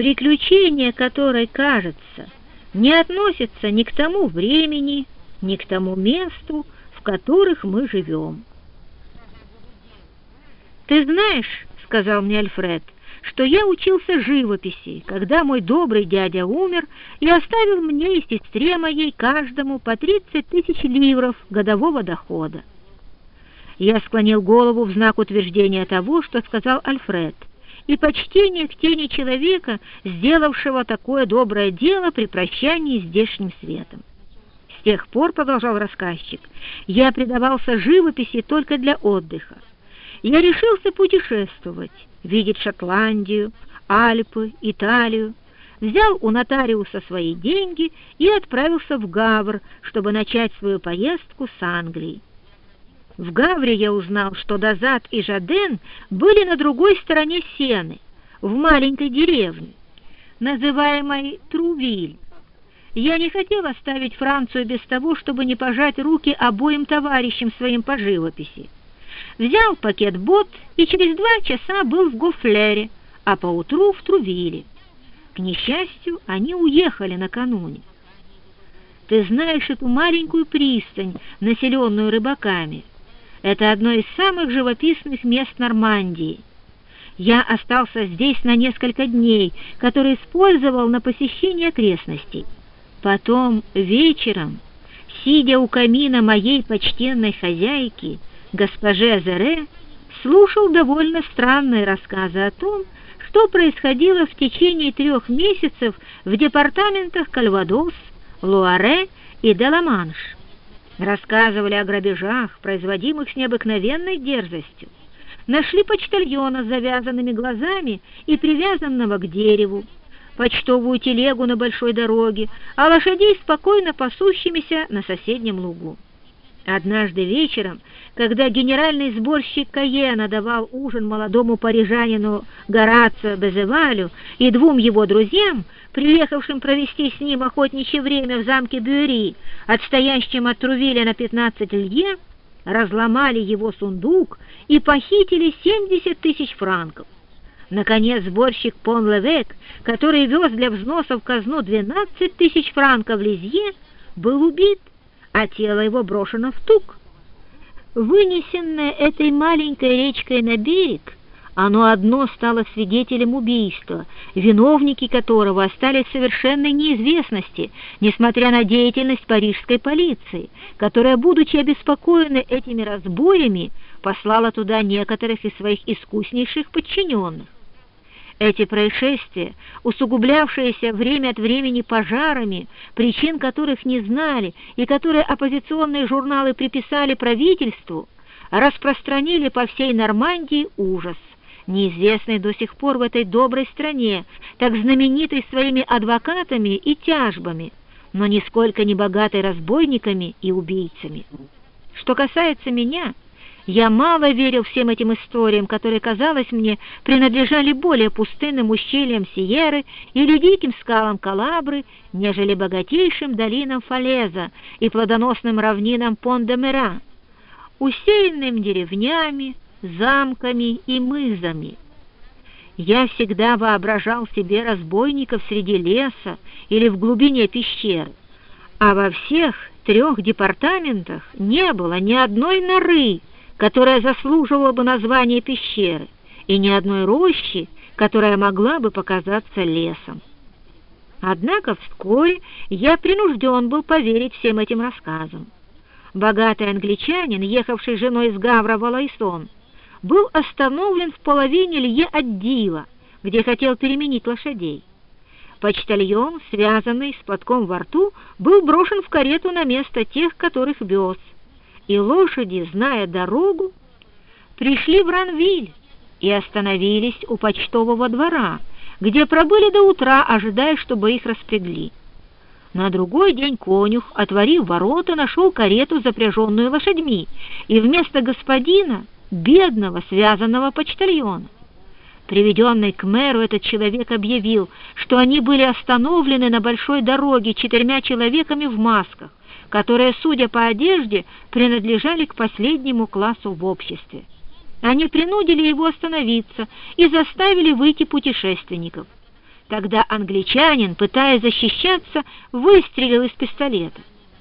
приключение которой, кажется, не относится ни к тому времени, ни к тому месту, в которых мы живем. «Ты знаешь, — сказал мне Альфред, — что я учился живописи, когда мой добрый дядя умер и оставил мне и сестре моей каждому по 30 тысяч ливров годового дохода. Я склонил голову в знак утверждения того, что сказал Альфред, и почтение к тени человека, сделавшего такое доброе дело при прощании с здешним светом. С тех пор, продолжал рассказчик, я предавался живописи только для отдыха я решился путешествовать, видеть Шотландию, Альпы, Италию, взял у нотариуса свои деньги и отправился в Гавр, чтобы начать свою поездку с Англией. В Гавре я узнал, что Дозат и Жаден были на другой стороне Сены, в маленькой деревне, называемой Трувиль. Я не хотел оставить Францию без того, чтобы не пожать руки обоим товарищам своим по живописи взял пакет бот и через два часа был в Гофлере, а поутру в Трувиле. К несчастью, они уехали накануне. Ты знаешь эту маленькую пристань, населенную рыбаками. Это одно из самых живописных мест Нормандии. Я остался здесь на несколько дней, которые использовал на посещение окрестностей. Потом, вечером, сидя у камина моей почтенной хозяйки, госпоже Азере слушал довольно странные рассказы о том, что происходило в течение трех месяцев в департаментах Кальвадос, Луаре и Деламанш. Рассказывали о грабежах, производимых с необыкновенной дерзостью. Нашли почтальона с завязанными глазами и привязанного к дереву, почтовую телегу на большой дороге, а лошадей спокойно пасущимися на соседнем лугу. Однажды вечером, когда генеральный сборщик Каена давал ужин молодому парижанину Горацио Безевалю и двум его друзьям, приехавшим провести с ним охотничье время в замке Бюри, отстоящем от Трувиля на 15 лье, разломали его сундук и похитили 70 тысяч франков. Наконец, сборщик Пон Левек, который вез для взносов в казну 12 тысяч франков Лизье, был убит а тело его брошено в тук. Вынесенное этой маленькой речкой на берег, оно одно стало свидетелем убийства, виновники которого остались в совершенной неизвестности, несмотря на деятельность парижской полиции, которая, будучи обеспокоена этими разбоями, послала туда некоторых из своих искуснейших подчиненных. Эти происшествия, усугублявшиеся время от времени пожарами, причин которых не знали и которые оппозиционные журналы приписали правительству, распространили по всей Нормандии ужас, неизвестный до сих пор в этой доброй стране, так знаменитой своими адвокатами и тяжбами, но нисколько не богатой разбойниками и убийцами. Что касается меня, я мало верил всем этим историям, которые, казалось мне, принадлежали более пустынным ущельям Сиеры или диким скалам Калабры, нежели богатейшим долинам Фалеза и плодоносным равнинам Пон-де-Мера, усеянным деревнями, замками и мызами. Я всегда воображал себе разбойников среди леса или в глубине пещер, а во всех трех департаментах не было ни одной норы, которая заслуживала бы названия пещеры, и ни одной рощи, которая могла бы показаться лесом. Однако вскоре я принужден был поверить всем этим рассказам. Богатый англичанин, ехавший с женой из Гавра в Алайсон, был остановлен в половине лье от Дила, где хотел переменить лошадей. Почтальон, связанный с платком во рту, был брошен в карету на место тех, которых вез, и лошади, зная дорогу, пришли в Ранвиль и остановились у почтового двора, где пробыли до утра, ожидая, чтобы их распрягли. На другой день конюх, отворив ворота, нашел карету, запряженную лошадьми, и вместо господина — бедного связанного почтальона. Приведенный к мэру этот человек объявил, что они были остановлены на большой дороге четырьмя человеками в масках, которые, судя по одежде, принадлежали к последнему классу в обществе. Они принудили его остановиться и заставили выйти путешественников. Тогда англичанин, пытаясь защищаться, выстрелил из пистолета.